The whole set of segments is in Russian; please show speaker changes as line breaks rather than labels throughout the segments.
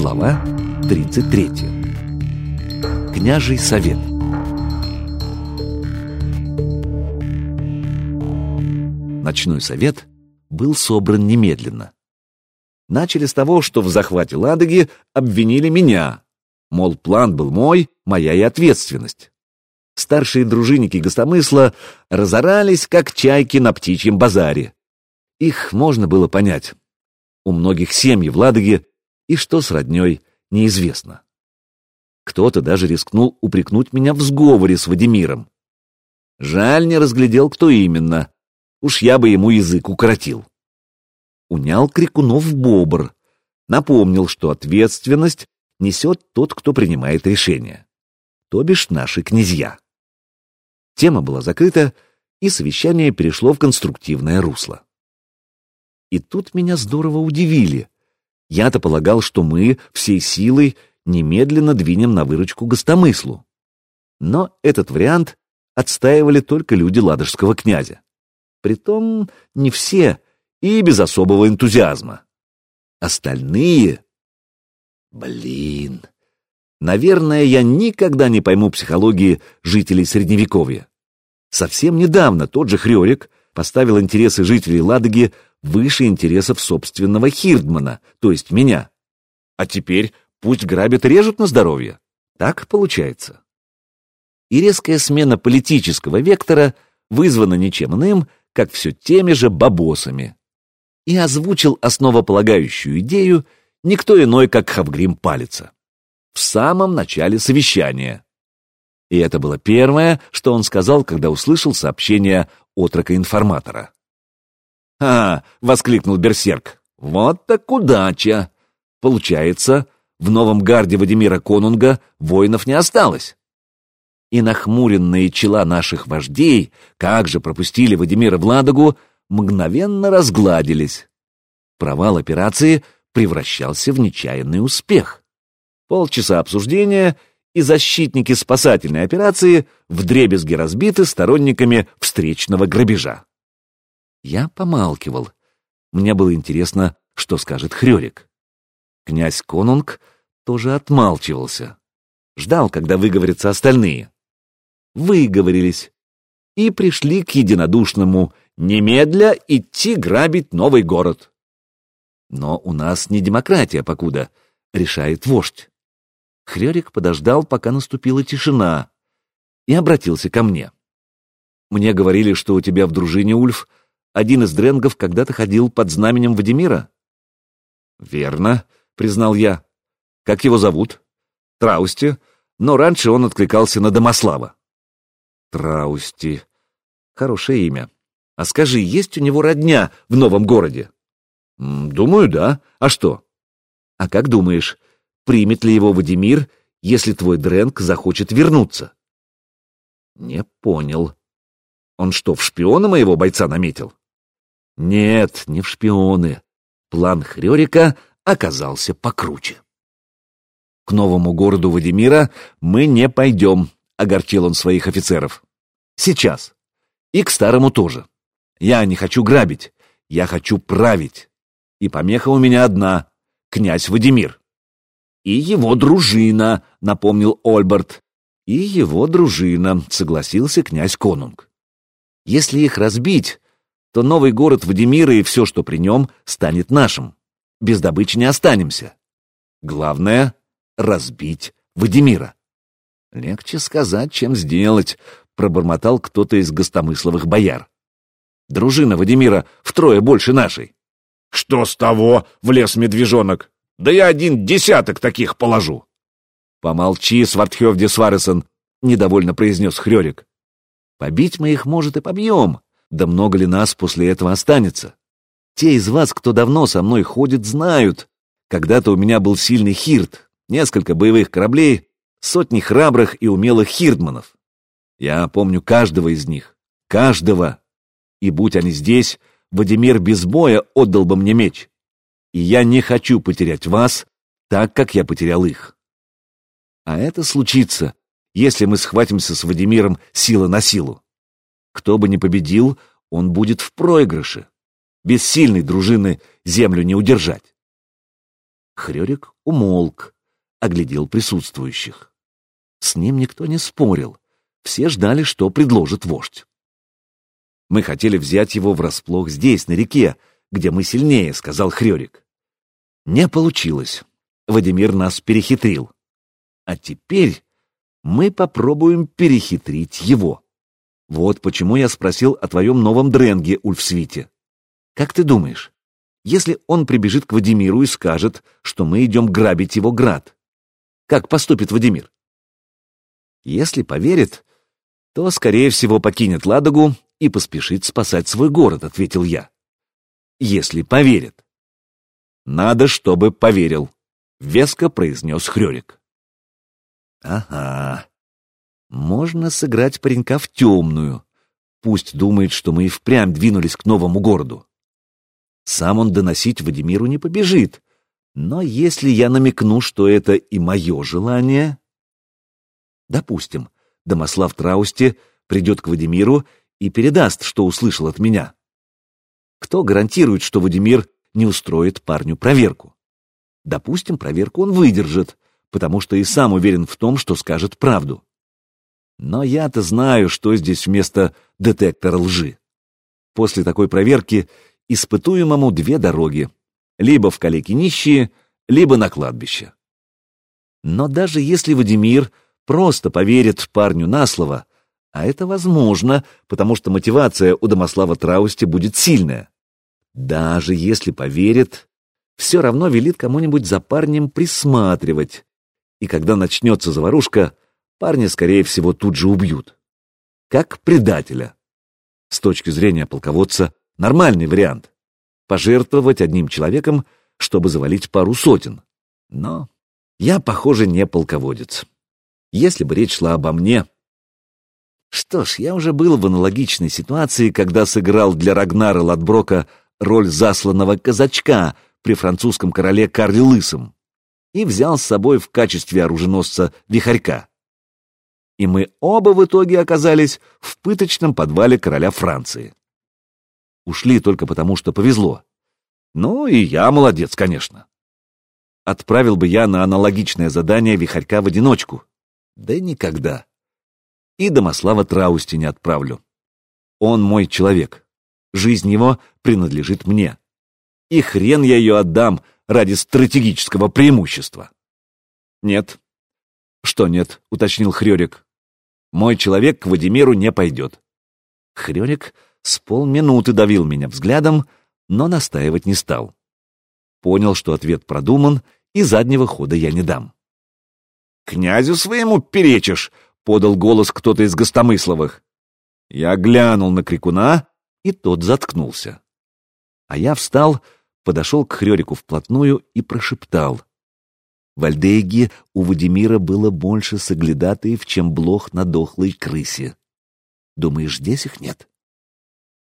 Глава 33. Княжий совет. Ночной совет был собран немедленно. Начали с того, что в захвате Ладоги обвинили меня. Мол, план был мой, моя и ответственность. Старшие дружинники гостомысла разорались, как чайки на птичьем базаре. Их можно было понять. У многих семьи в Ладоге, и что с родней, неизвестно. Кто-то даже рискнул упрекнуть меня в сговоре с Вадимиром. Жаль, не разглядел, кто именно. Уж я бы ему язык укоротил унял крикунов бобр, напомнил, что ответственность несет тот, кто принимает решение, то бишь наши князья. Тема была закрыта, и совещание перешло в конструктивное русло. И тут меня здорово удивили. Я-то полагал, что мы всей силой немедленно двинем на выручку гостомыслу. Но этот вариант отстаивали только люди ладожского князя. Притом не все — и без особого энтузиазма. Остальные... Блин... Наверное, я никогда не пойму психологии жителей Средневековья. Совсем недавно тот же Хрёрик поставил интересы жителей Ладоги выше интересов собственного Хирдмана, то есть меня. А теперь пусть грабят и режут на здоровье. Так получается. И резкая смена политического вектора вызвана ничем иным, как все теми же бабосами и озвучил основополагающую идею никто иной, как Хавгрим Палица. В самом начале совещания. И это было первое, что он сказал, когда услышал сообщение отрока-информатора. «А!» — воскликнул Берсерк. «Вот так удача! Получается, в новом гарде Вадимира Конунга воинов не осталось!» И нахмуренные чела наших вождей, как же пропустили Вадимира в Ладогу, мгновенно разгладились. Провал операции превращался в нечаянный успех. Полчаса обсуждения, и защитники спасательной операции вдребезги разбиты сторонниками встречного грабежа. Я помалкивал. Мне было интересно, что скажет Хрёрик. Князь Конунг тоже отмалчивался. Ждал, когда выговорятся остальные. Выговорились и пришли к единодушному Немедля идти грабить новый город. Но у нас не демократия, покуда, решает вождь. Хрёрик подождал, пока наступила тишина, и обратился ко мне. Мне говорили, что у тебя в дружине, Ульф, один из дренгов когда-то ходил под знаменем Вадимира. Верно, признал я. Как его зовут? Траусти, но раньше он откликался на Домослава. Траусти. Хорошее имя. А скажи, есть у него родня в новом городе? Думаю, да. А что? А как думаешь, примет ли его Вадимир, если твой Дренк захочет вернуться? Не понял. Он что, в шпиона моего бойца наметил? Нет, не в шпионы. План Хрёрика оказался покруче. К новому городу Вадимира мы не пойдем, огорчил он своих офицеров. Сейчас. И к старому тоже. Я не хочу грабить, я хочу править. И помеха у меня одна — князь Вадимир. И его дружина, — напомнил Ольберт. И его дружина, — согласился князь Конунг. Если их разбить, то новый город Вадимира и все, что при нем, станет нашим. Без добычи не останемся. Главное — разбить Вадимира. Легче сказать, чем сделать, — пробормотал кто-то из гостомысловых бояр. Дружина Вадимира втрое больше нашей. — Что с того? — влез медвежонок. — Да я один десяток таких положу. — Помолчи, Свартхевди Сваресон, — недовольно произнес Хрёрик. — Побить мы их, может, и побьем, да много ли нас после этого останется? Те из вас, кто давно со мной ходит, знают. Когда-то у меня был сильный хирт, несколько боевых кораблей, сотни храбрых и умелых хирдманов. Я помню каждого из них. Каждого. И будь они здесь, Вадимир без боя отдал бы мне меч. И я не хочу потерять вас, так как я потерял их. А это случится, если мы схватимся с Вадимиром сила на силу. Кто бы ни победил, он будет в проигрыше. Без сильной дружины землю не удержать. Хрёрик умолк, оглядел присутствующих. С ним никто не спорил, все ждали, что предложит вождь. Мы хотели взять его врасплох здесь, на реке, где мы сильнее, — сказал Хрёрик. Не получилось. Вадимир нас перехитрил. А теперь мы попробуем перехитрить его. Вот почему я спросил о твоем новом дренге, Ульфсвите. Как ты думаешь, если он прибежит к Вадимиру и скажет, что мы идем грабить его град, как поступит Вадимир? Если поверит, то, скорее всего, покинет Ладогу и поспешит спасать свой город, ответил я. Если поверит. Надо, чтобы поверил, веско произнес Хрёрик. Ага. Можно сыграть паренька в темную. Пусть думает, что мы и впрямь двинулись к новому городу. Сам он доносить Вадимиру не побежит. Но если я намекну, что это и мое желание... Допустим, Домослав Траусти придет к Вадимиру и передаст, что услышал от меня. Кто гарантирует, что Вадимир не устроит парню проверку? Допустим, проверку он выдержит, потому что и сам уверен в том, что скажет правду. Но я-то знаю, что здесь вместо детектора лжи. После такой проверки испытуемому две дороги. Либо в калеки нищие, либо на кладбище. Но даже если Вадимир просто поверит парню на слово, а это возможно, потому что мотивация у Домослава Траусти будет сильная. Даже если поверит, все равно велит кому-нибудь за парнем присматривать. И когда начнется заварушка, парня, скорее всего, тут же убьют. Как предателя. С точки зрения полководца, нормальный вариант. Пожертвовать одним человеком, чтобы завалить пару сотен. Но я, похоже, не полководец. Если бы речь шла обо мне... Что ж, я уже был в аналогичной ситуации, когда сыграл для Рагнара Ладброка роль засланного казачка при французском короле Карле Лысом и взял с собой в качестве оруженосца Вихарька. И мы оба в итоге оказались в пыточном подвале короля Франции. Ушли только потому, что повезло. Ну и я молодец, конечно. Отправил бы я на аналогичное задание Вихарька в одиночку. Да никогда. И Домослава Траусти не отправлю. Он мой человек. Жизнь его принадлежит мне. И хрен я ее отдам ради стратегического преимущества. Нет. Что нет, уточнил Хрёрик. Мой человек к Вадимиру не пойдет. Хрёрик с полминуты давил меня взглядом, но настаивать не стал. Понял, что ответ продуман, и заднего хода я не дам. «Князю своему перечишь!» — подал голос кто-то из гостомысловых. Я глянул на крикуна, и тот заткнулся. А я встал, подошел к Хрёрику вплотную и прошептал. В Альдейге у Вадимира было больше соглядатаев, чем блох на дохлой крысе. Думаешь, здесь их нет?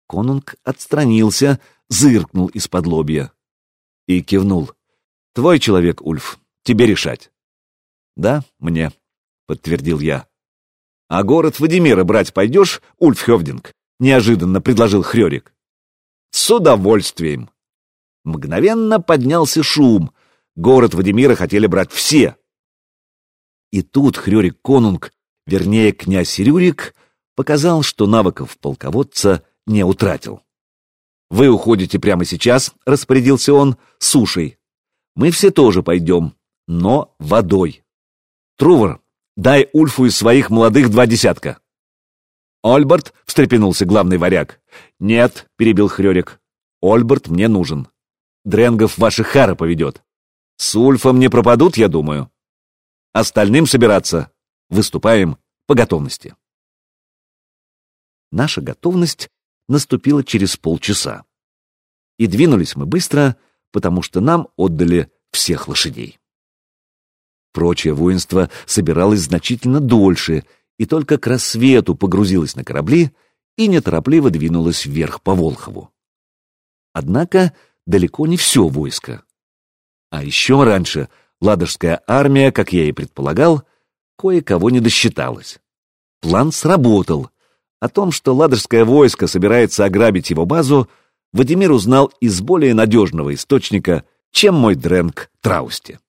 Конунг отстранился, зыркнул из-под лобья и кивнул. «Твой человек, Ульф, тебе решать». «Да, мне», — подтвердил я. «А город Вадимира брать пойдешь, Ульф Хевдинг?» — неожиданно предложил Хрёрик. «С удовольствием». Мгновенно поднялся шум. Город Вадимира хотели брать все. И тут Хрёрик Конунг, вернее, князь Рюрик, показал, что навыков полководца не утратил. «Вы уходите прямо сейчас», — распорядился он, — «сушей. Мы все тоже пойдем, но водой. Трувор, дай Ульфу из своих молодых два десятка». «Ольберт», — встрепенулся главный варяг. «Нет», — перебил Хрёрик, — «Ольберт мне нужен. Дренгов ваши хара поведет. С Ульфом не пропадут, я думаю. Остальным собираться. Выступаем по готовности». Наша готовность наступила через полчаса. И двинулись мы быстро, потому что нам отдали всех лошадей. Прочее воинство собиралось значительно дольше и только к рассвету погрузилось на корабли и неторопливо двинулось вверх по Волхову. Однако далеко не все войско. А еще раньше ладожская армия, как я и предполагал, кое-кого не досчиталась. План сработал, о том, что ладожское войско собирается ограбить его базу, Вадимир узнал из более надежного источника, чем мой дренк Траусти.